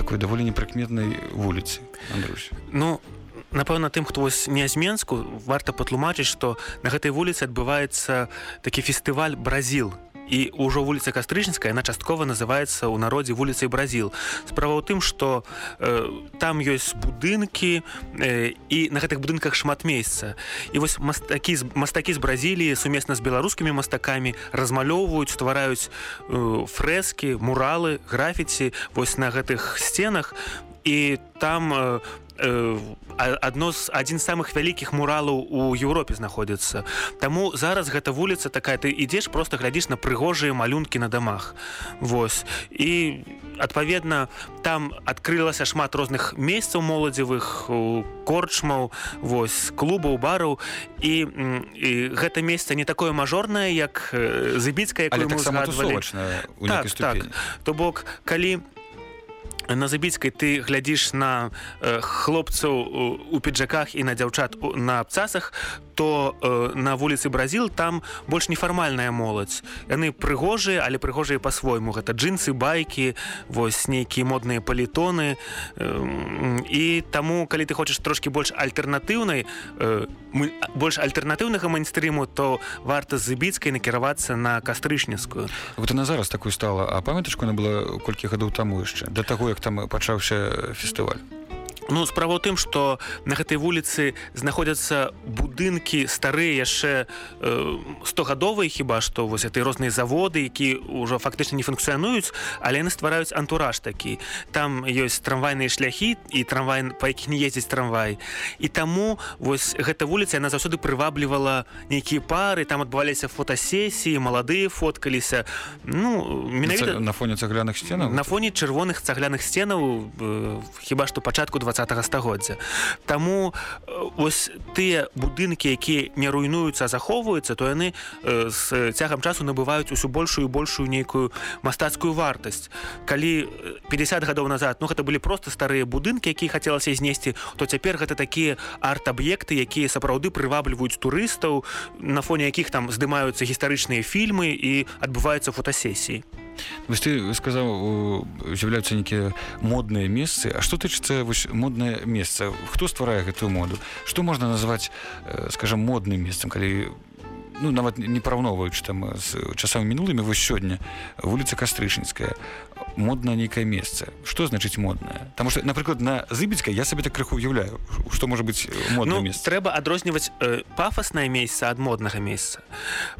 такой даволі непрыкметнай вуліцы Андрусь Ну напэўна тым хто вось не з менску варта патлумачыць што на гэтай вуліцы адбываецца такі фестываль бразіл і ўжо вуліца кастрычніцкая яна часткова называецца ў народзе вуліцай бразіл справа ў тым што э, там ёсць будынкі э, і на гэтых будынках шмат месяца і вось мастакі з мастакі з бразіліі сумесна з беларускімі мастакамі размалёўваюць ствараюць э, фрэскі муралы графіці вось на гэтых сценах. І там э, э, адно з адзін з самых вялікіх муралаў у Еўропе знаходзіцца Таму зараз гэта вуліца такая ты ідзеш просто глядзіш на прыгожыя малюнкі на дамах. Вось. І адпаведна там адкрылася шмат розных месцаў моладзевых корчмаў вось клубаў бараў. І, і гэта месца не такое мажорнае як э, у так, так. ступені. То бок калі на забіцкай ты глядзіш на э, хлопцаў у- піджаках і на дзяўчат на абцасах то э, на вуліцы бразіл там больш нефармальная моладзь. Яны прыгожыя але прыгожыя па-свойму. Гэта джинсы байкі вось нейкія модныя палітоны. Э, і таму калі ты хочаш трошки больш альтэрнатыўнай э, больш альтэрнатыўнага майнстрыму то варта з забіцкай накіравацца на кастрычніцкую. Вот она зараз такой стала. А памятачку она была колькі гадоў таму яшчэ? Да таго як там пачаўся фестываль Ну справа ў тым, што на гэтай вуліцы знаходзяцца будынкі старыя яшчэ э, стогадовыя хіба што вось этой розныя заводы, які ўжо фактычна не функцыянуюць, але яны ствараюць антураж такі. Там ёсць трамвайныя шляхі і трамвай па якіх не ездзіць трамвай. І таму вось гэта вуліца яна заўсёды прываблівала нейкія пары, там адбываліся фотасесіі, маладыя фоткаліся. Ну менавіта на фоне цагляных сценаў на фоне чырвоных цагляных сценаў э, хіба што пачатку два стагоддзя. Таму э, ось тыя будынкі якія не руйнуюцца захоўваюцца то яны э, з цягам часу набываюць усё большую большую нейкую мастацкую вартасць. Калі э, 50 гадоў назад ну гэта былі просто старыя будынкі якія хацелася знесці то цяпер гэта такія арт-аб'екты якія сапраўды прывабліваюць турыстаў на фоне якіх там здымаюцца гістарычныя фільмы і адбываюцца фотасесіі Вось ты сказаў у- з'яўляюцца нейкія модныя месцы. А што тычыцца вось моднае месца? Хто стварае гэтую моду? Што можна назваць э, скажем модным месцам калі ну нават не параўноўваючы там з часамі мінулымі вось сёння вуліца кастрычніцкая. Модна нейкае месца. Что значыць моднае? Таму что напрыклад на зыбецкай я сабе так крыху уяўляю что можа быть модно ну, месца трэба адрозніваць э, пафаснае месца ад моднага месца.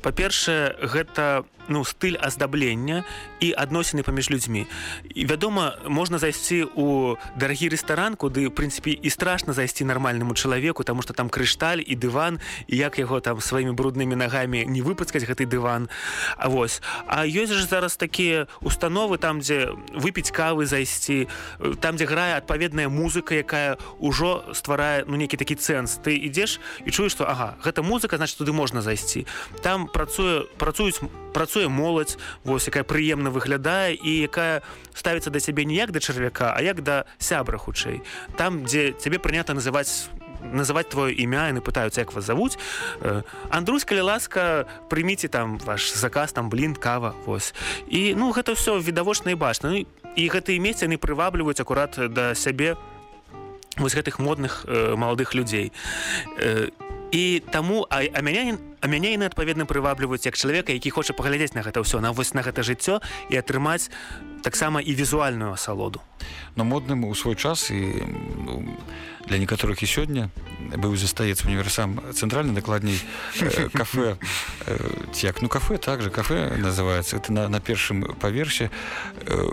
Па-першае гэта ну стыль аздаблення і адносіны паміж людзьмі і вядома можна зайсці у дарагі рэстаран куды прынцыпе і страшна зайсці нармальнаму чалавеку тому что там крышталь і дыван як яго там сваімі бруднымі нагамі не выпускаць гэты дыван А вось А ёсць же зараз такія установы там дзе выпіць кавы зайсці там дзе грае адпаведная музыка якая ўжо стварае ну нейкі такі цэнс ты ідзеш і чуеш што ага гэта музыка значит туды можна зайсці там працуе працуюць працуе моладзь вось якая прыемна выглядае і якая ставіцца да сябе не як да чарвяка а як да сябра хутчэй. Там дзе цябе прынята называць называть твоё імя яны пытаюцца як вас завуць Э, Андрусь калі ласка прыміце там ваш заказ там блин кава вось і ну гэта все відавочна і бачна. Ну, і гэтыя месцы яны прывабліваюць акурат да сябе вось гэтых модных э, маладых людзей. Э, і таму а, а мяне мяне яны адпаведна прывабліваюць як чалавека які хоча паглядзець на гэта ўсё на вось на гэта жыццё і атрымаць таксама і візуальную асалоду. Но модным у свой час і ну, для некаторых і сёння быў застаецца універсам цэнтральны дакладней э, кафе э, як ну кафе также кафе называется это на, на першым паверсе. Э,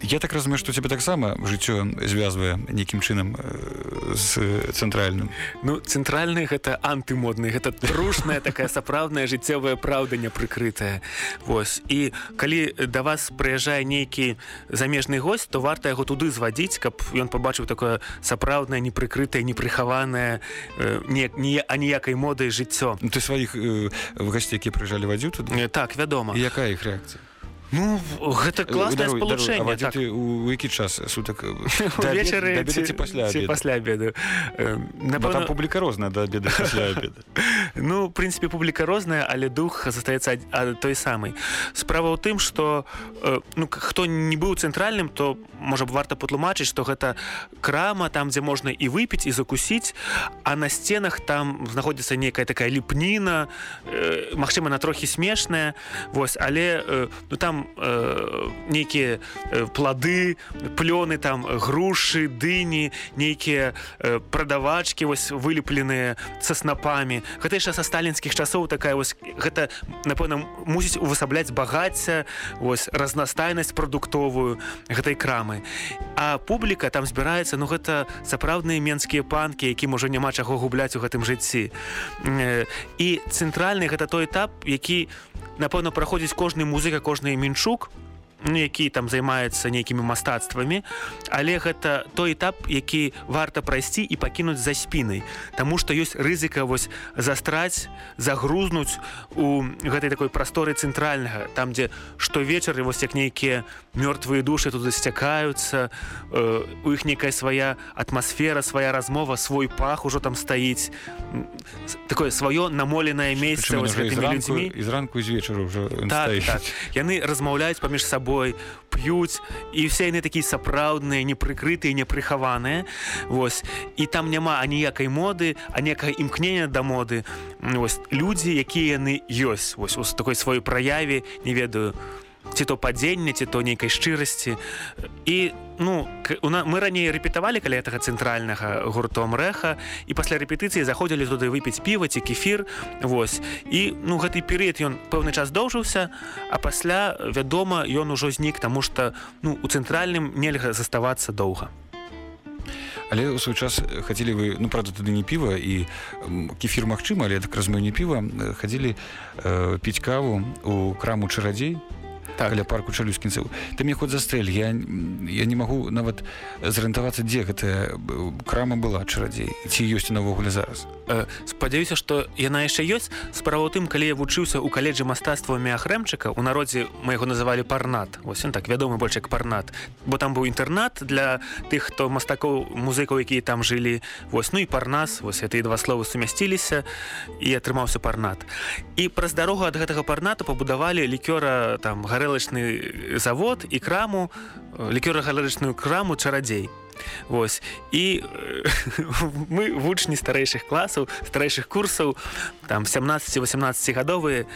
Я так разумею, што цябе таксама жыццё звязвае нейкім чынам э, з цэнтральным. Ну цэнтральны гэта антымодны гэта трушная такая сапраўдная жыццёвая праўда непрыкрытая. Вось. І калі да вас прыязджае нейкі замежны гость то варта яго туды звадзіць каб ён пабачыў такое сапраўднае непрыкрытае непрыхаванае э, не, не аніякай модай жыццё. Ну, ты сваіх э, гасцей які прыжалі вадзю тут Э, так вядома. Якая іх рэакцыя Ну гэта класнае даруй, а спалучэнне так. ты у які час сутак э, абеда ці пасля ці пасля обеду Бо там публіка розная да обеда пасля обеда Ну, прынцыпе, публіка розная, але дух застаецца той самай. Справа ў тым, што э, ну, хто не быў цэнтральным, то можа б варта патлумачыць, што гэта крама там, дзе можна і выпіць і закусіць, а на сценах там знаходзіцца нейкая такая ліпніна, э, магчыма, на трохі смешная. Вось, але э, ну, там э, нейкія плады, плёны там грушы, дыні, нейкія э, прадавачкі вось вылепленыя са снапамі. Гэта яшчэ са сталінскіх часоў такая вось гэта напэўна мусіць увасабляць багацця вось разнастайнасць прадуктовую гэтай крамы. А публіка там збіраецца ну гэта сапраўдныя менскія панкі якім ужо няма чаго губляць у гэтым жыцці. Э, і цэнтральны гэта той этап які напэўна праходзіць кожны музыка кожны мінчук які там займаецца нейкімі мастацтвамі. Але гэта той этап які варта прайсці і пакінуць за спінай. Таму што ёсць рызыка вось застраць загрузнуць у гэтай такой прасторы цэнтральнага. Там дзе штовечары вось як нейкія мёртвыя душы тут сцякаюцца э, у іх некая свая атмасфера свая размова свой пах ужо там стаіць. Такое сваё намоленае месца і гэтымі людзьмі. і зранку і з вечара ўжо так, так. яны размаўляюць паміж сабой п'юць і все яны такія сапраўдныя непрыкрытыя непрыхаваныя. Вось. І там няма аніякай моды аніякага імкнення да моды. Вось. Людзі якія яны ёсць. Вось у такой сваёй праяве не ведаю ці то падзення ці то нейкай шчырасці. І ну на мы раней рэпетавалі каля гэтага цэнтральнага гуртом рэха і пасля рэпетыцыі заходзілі туды выпіць піва ці кефір Вось. І ну гэты перыяд ён пэўны час доўжыўся а пасля вядома ён ужо знік таму што ну у цэнтральным нельга заставацца доўга. Але ў свой час хацелі вы ну правда тады не піва і кефір магчыма але так разумею не піва. Хадзілі э, піць каву у краму чарадзей Так. каля парку чалюскінцаў ты мне хоць застрэль я я не магу нават зарыентавацца дзе гэтая крама была чарадзей ці ёсць навогуле зараз Э, спадзяюся што яна яшчэ ёсць. Справа ў тым калі я вучыўся ў каледжы мастацтва меахрэмчыка у народзе мы яго называлі парнат. Вось ён так вядомы больш як парнат. Бо там быў інтэрнат для тых хто мастакоў музыкаў якія там жылі. Вось ну і парнас вось гэтыя два словы сумясціліся і атрымаўся парнат. І праз дарогу ад гэтага парната пабудавалі лікёра там гарэлачны завод і краму лікёра галерычную краму чарадзей Вось. І э, мы вучні старэйшых класаў старэйшых курсаў там 17-18 гадовыя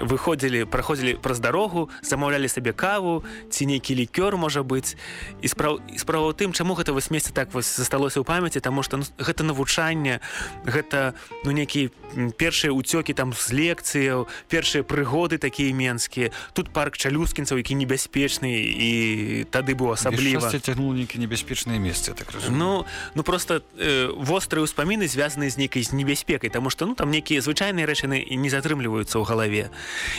выходзілі праходзілі праз дарогу замаўлялі сабе каву ці нейкі лікёр можа быць. І спраў справа ў тым чаму гэта вось месяц так вось засталося ў памяці таму што ну, гэта навучанне гэта ну нейкі першыя уцёкі там з лекцыяў першыя прыгоды такія менскія. Тут парк чалюскінцаў які небяспечны і тады быў асабліва. цягнул нейкі небяспечнае месца так разумею. Ну ну просто э, вострыя ўспаміны звязаныя з нейкай з небяспекай таму што ну там нейкія звычайныя рэчыны і не затрымліваюцца ў галаве.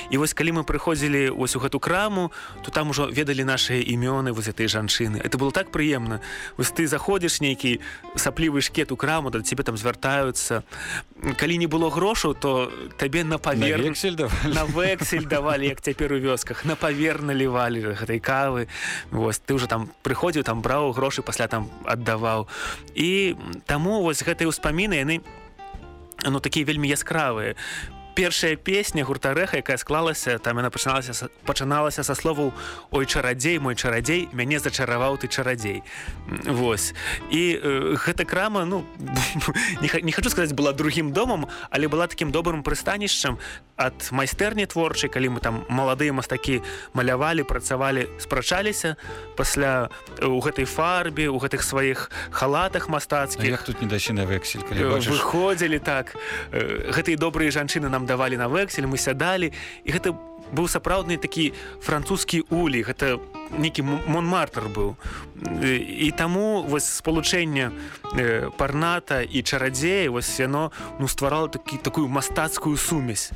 І вось калі мы прыходзілі ось у гэту краму то там ужо ведалі нашыя імёны вось этой жанчыны. Это было так прыемна. Вось ты заходзіш нейкі саплівы шкет у краму да цябе там звяртаюцца. Калі не было грошаў то табе на павер на вексель давалі як цяпер у вёсках. На павер налівалі гэтай кавы. Вось ты уже там прыходзіў там браў грошы пасля там аддаваў. І таму вось гэтыя ўспаміны яны ну такія вельмі яскравыя першая песня гуртарэха якая склалася там яна пачыналася пачыналася са словаў ой чарадзей мой чарадзей мяне зачараваў ты чарадзей Вось. І э, гэта крама ну не, не хочу сказаць была другім домам але была такім добрым прыстанішчам ад майстэрні творчай калі мы там маладыя мастакі малявалі працавалі спрачаліся пасля э, у гэтай фарбе у гэтых сваіх халатах мастацкіх. Тут не дайсці на вексель Э, выходзілі так. Э, гэтыя добрыя жанчыны нам давалі на вексель мы сядалі. І гэта быў сапраўдны такі французскі улі гэта нейкі М- монмартр быў. І таму вось спалучэнне э, парната і чарадзея вось яно ну стварала такі такую мастацкую сумесь.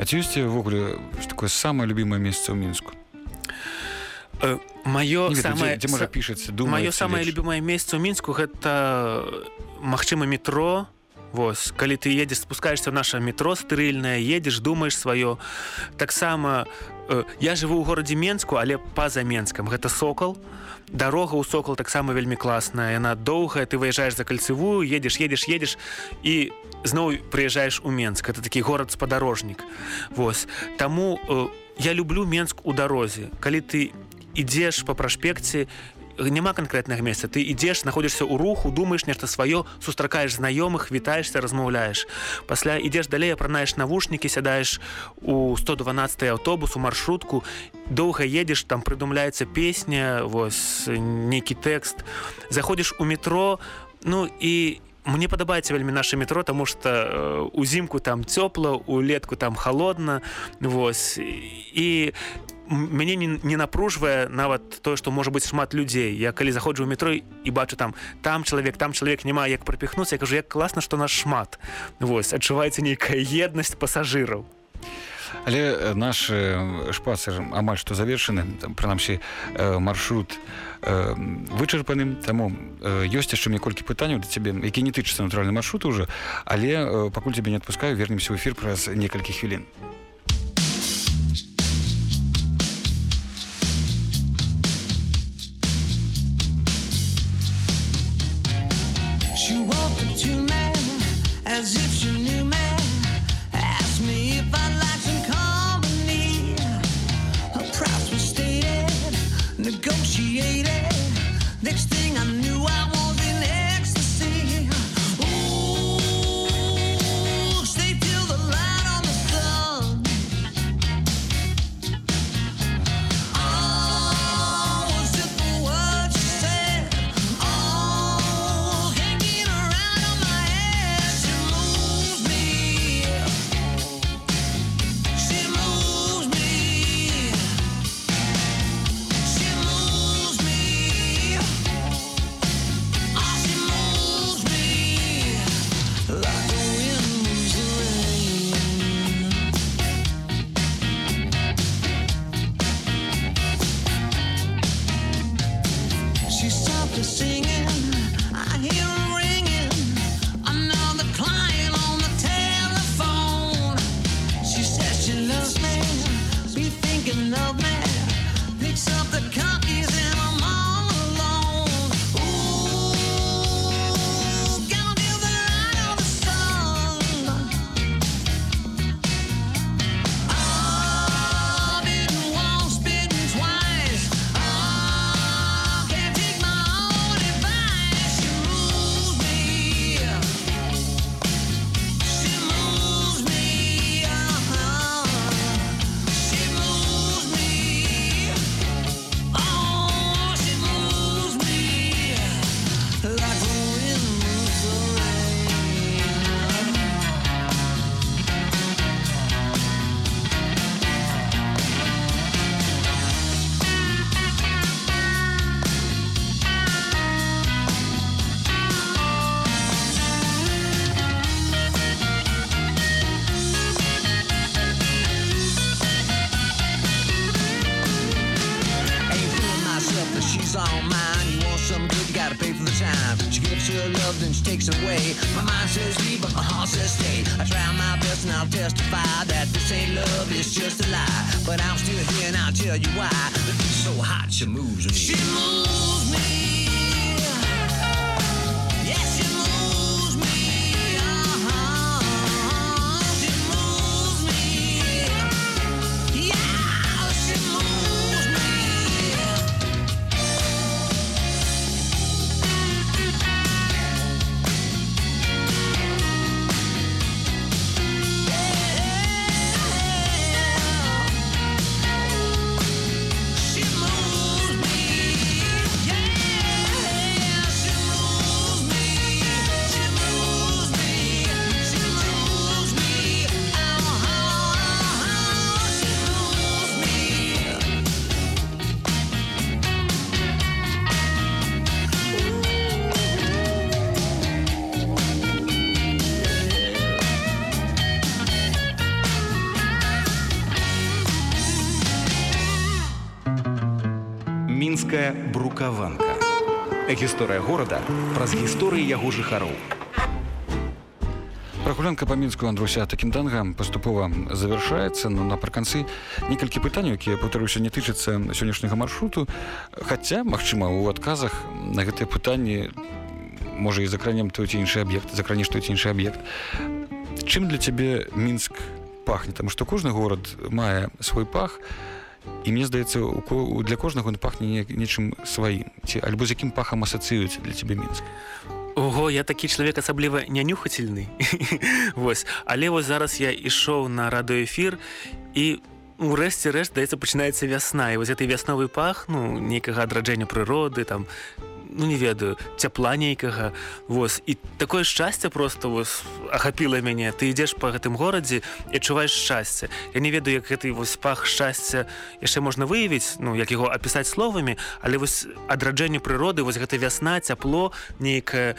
А ці ёсць увогуле такое самае любимое месца ў мінску? Э, маё самае можа са- пішацца Маё самае лепш? любимае месца ў мінску гэта магчыма метро Вось калі ты едзеш спускаешься ў наше метро стрыльнае едзеш думаеш сваё. Таксама э, я жыву ў горадзе менску але па-за менскам. Гэта сокол дарога ў сокол таксама вельмі класная. Яна доўгая ты выязджаеш за кальцевую едзеш едзеш едзеш і зноў прыязджаеш у менск. Это такі горад спадарожнік Вось. Таму э, я люблю менск у дарозе. Калі ты ідзеш по праспекце няма канкрэтнага месца ты ідзеш знаходзішся ў руху думаеш нешта сваё сустракаеш знаёмых вітаешся размаўляеш пасля ідзеш далей апранаеш навушнікі сядаеш у 112 аўтобус у маршрутку доўга едзеш там прыдумляецца песня вось нейкі тэкст заходзіш у метро ну і мне падабаецца вельмі наше метро тому что узімку там цёпла улетку там холодна і мяне не, не напружвае нават тое што можа быць шмат людзей я калі заходжу ў метро і бачу там там чалавек там чалавек няма як прапіхнуцца я кажу як класна што нас шмат вось адчуваецца нейкая еднасць пасажыраў але э, наш э, шпацер амаль што завершаны там прынамсі э, маршрут вычарпаным таму ёсць яшчэ мне колькі пытанняў да цябе які не тычыцца натуральны маршрут уже але пакуль цябе не адпускаю вернемся ў эфір праз некалькі хвілін created. She takes away. My mind says leave, but my heart says stay. I try my best and I'll testify that this ain't love, it's just a lie. But I'm still here and I'll tell you why. Beat's so hot, she moves me. She moves me. Гісторыя горада праз гісторыі яго жыхароў Прагулянка па мінску Андруся Такінданга паступова завяршаецца, но напрыканцы некалькі пытанняў, якія паўтаруся не тычацца сённяшняга маршруту. Хаця, магчыма, у адказах на гэтыя пытанні можа і закранем той ці іншы аб'ект, закранеш той ці іншы аб'ект. Чым для цябе мінск пахне, Таму што кожны горад мае свой пах, і мне здаецца у для кожнага ён пахне не- нечым сваім ці альбо з якім пахам асацыюецца для цябе мінск. Ого, я такі чалавек асабліва нянюхательны. вось. Але вось зараз я ішоў на радыёэфір і урэшце рэшт даецца пачынаецца вясна і вось гэты вясновы пах ну нейкага адраджэння прыроды там ну не ведаю цяпла нейкага вось. І такое шчасце просто вось ахапіла мяне. Ты ідзеш па гэтым горадзе і адчуваеш шчасце. Я не ведаю як гэты вось пах шчасця яшчэ можна выявіць ну як яго апісаць словамі але вось адраджэнне прыроды вось гэта вясна цяпло нейкае.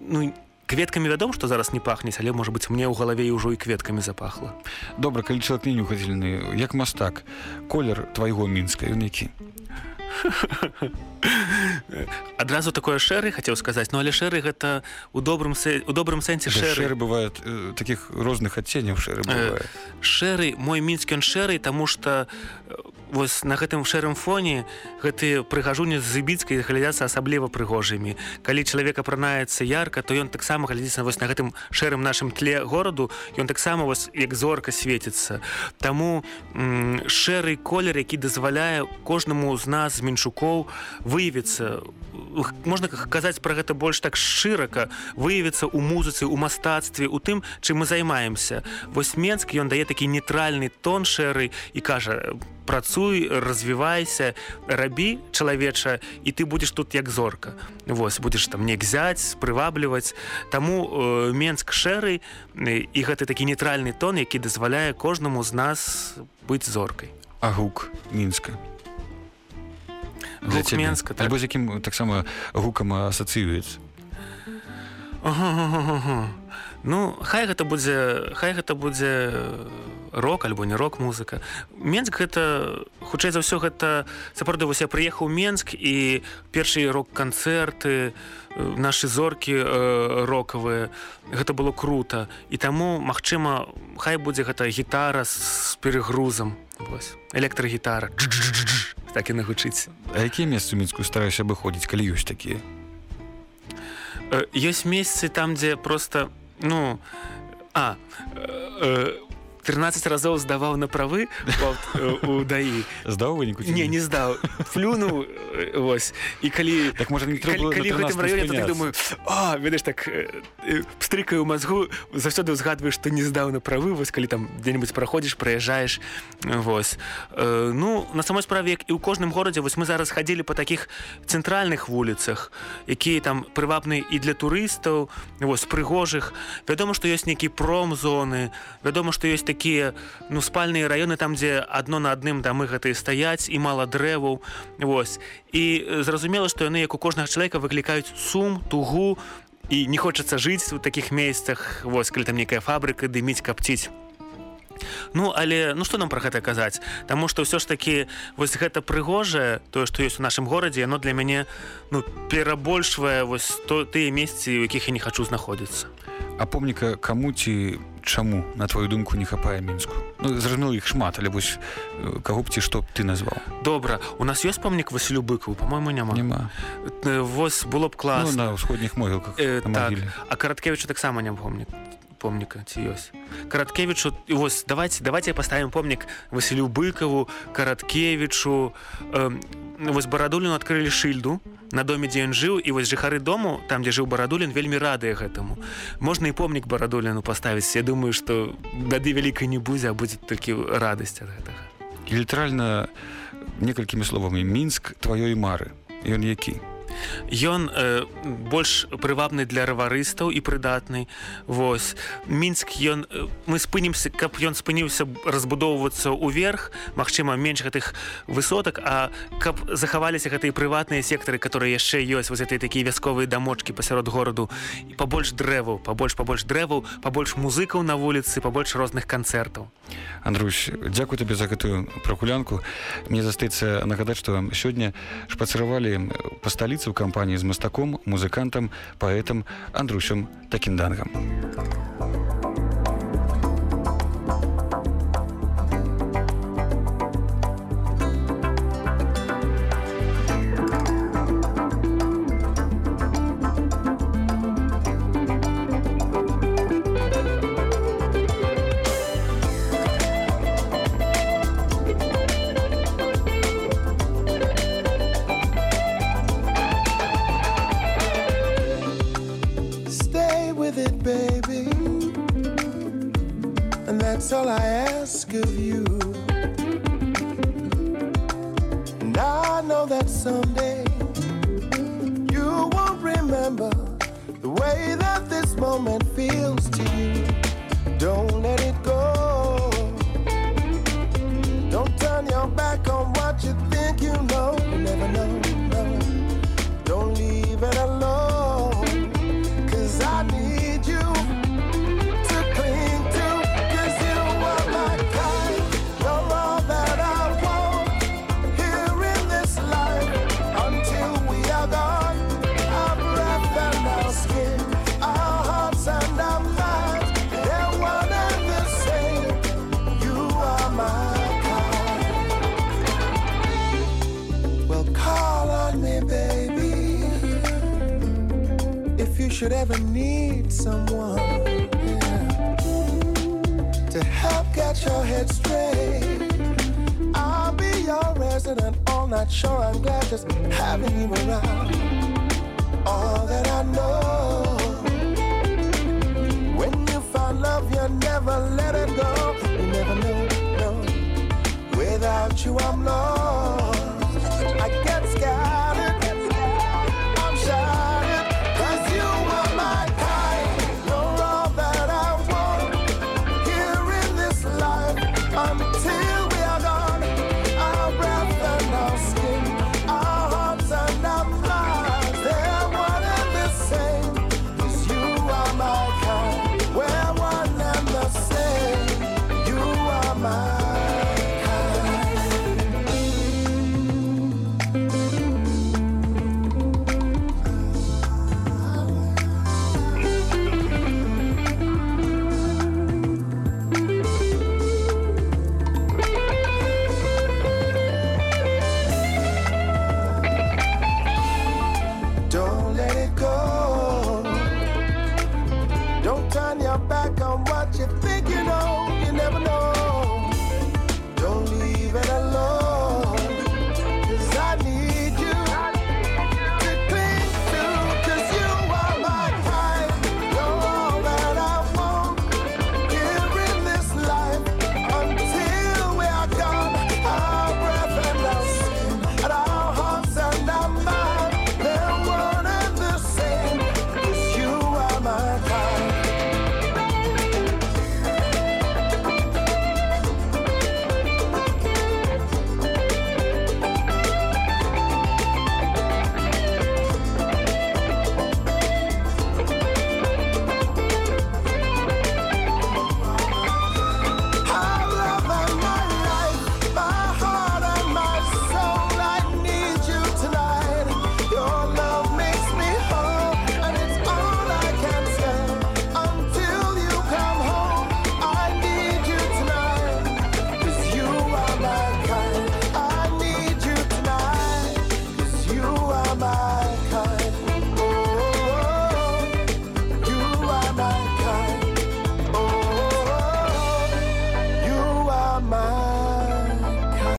Ну кветкамі вядом што зараз не пахнець але можа быць мне ў галаве ўжо і кветкамі запахла. Добра, калі чалавек не нюхательны, як мастак, колер твайго мінска ён які. адразу такое шэры хацеў сказаць ну але шэры гэта у добрым сэ... у добрым сэнсе Шэры шэры бывает э, таких розных адценняў шэры Э, бывае. шэры мой мінскі ён шэры таму што э, вось на гэтым шэрым фоне гэты прыгажуні з зыбіцкай глядзяцца асабліва прыгожымі. Калі чалавек апранаецца ярка то ён таксама глядзіцца вось на гэтым шэрым нашым тле гораду ён таксама вось як зорка свеціцца таму шэры колер які дазваляе кожнаму з нас з меншукоў выявіцца можна казаць пра гэта больш так шырака выявіцца ў музыцы у мастацтве у тым чым мы займаемся. Вось менск ён дае такі нейтральны тон шэры і кажа працуй развівайся рабі чалавеча і ты будзеш тут як зорка вось будзеш там не взяць прывабліваць таму э, менск шэры і гэты такі нейтральны тон які дазваляе кожнаму з нас быць зоркай А гук мінска. Гук Мінска, так. Альбо з якім таксама гукам асацыюецца. Ага-га-га-га. Ну хай гэта будзе хай гэта будзе рок альбо не рок музыка. Менск гэта хутчэй за ўсё гэта сапраўды вось я прыехаў у Менск і першыя рок-канцэрты э, нашы зоркі э, рокавыя гэта было круто і таму магчыма хай будзе гэта гітара з перегрузам. Вось электрагітара. Так і нагучыць. А якія месцы мінску стараюся абыходзіць, калі ёсць такія? Э, ёсць месцы там дзе просто ну а э, э, 13 разоў здаваў на правы э, у даі Здаў выніку? не не здаў флюнуў э, вось і калі Так можа не было калі на ў гэтым 13 раёне так думаю а ведаеш так э, э, пстрыкаю мазгу заўсёды ўзгадваеш што не здаў на правы вось калі там дзе-нибудь праходзіш праязджаеш вось э, ну на самой справе як і ў кожным горадзе вось мы зараз хадзілі по такіх цэнтральных вуліцах якія там прывабныя і для турыстаў вось прыгожых. Вядома што ёсць нейкі промзоны вядома што ёсць такія ну спальныя раёны там дзе адно на адным дамы гэтыя стаяць і мала дрэваў. Вось. І зразумела што яны як у кожнага чалавека выклікаюць сум тугу і не хочацца жыць у такіх месцах вось калі там некая фабрыка дыміць капціць Ну але ну што нам пра гэта казаць? Таму што ўсё ж такі вось гэта прыгожае тое што ёсць у нашым горадзе яно для мяне ну перабольшвае вось то тыя месцы у якіх я не хачу знаходзіцца. А помніка каму ці чаму на твою думку не хапае мінску? Ну, зразумела іх шмат але вось каго б ці што б ты назваў. Добра. У нас ёсць помнік Васілю быкаву? По-мойму няма. Няма. Вось было б ну, клас на ўсходніх могілках Э, так. а караткевичу таксама не помнік помніка ці ёсць караткевичу і вось давайте давайте поставим помнік Васілю быкаву караткевичу э, вось барадуліну адкрылі шыльду на доме дзе ён жыў і вось жыхары дому там дзе жыў барадулін вельмі радыя гэтаму можна і помнік барадуліну паставіць Я думаю что бяды вялікай не будзе а будзе толькі радасць ад гэтага і літаральна некалькімі словамі мінск тваёй мары ён які Ён э, больш прывабны для раварыстаў і прыдатны. Вось мінск ён э, мы спынімся, каб ён спыніўся разбудоўвацца ўверх, Мачыма менш гэтых высотак, а каб захаваліся гэтыя прыватныя сектары, которые яшчэ ёсць вось гэтыя такія вясковыя дамочки пасярод гораду і пабольш дрэваў, пабольш пабольш дрэваў, пабольш музыкаў на вуліцы, пабольш розных канцэртаў. Андрусь дзякуй табе за гэтую пракулянку мне застаецца нагадаць што сёння шпацыравалі па сталіцы ў кампаніі з мастаком музыкантам паэтам андрусем такіндангам all I ask of you. And I know that someday you won't remember the way that this moment feels to you. Don't let it go. Don't turn your back on what you think you know. Should ever need someone yeah, to help get your head straight. I'll be your resident all night. Sure, I'm glad just having you around. All that I know. When you find love, you never let it go. You never know, no. Without you, I'm lost.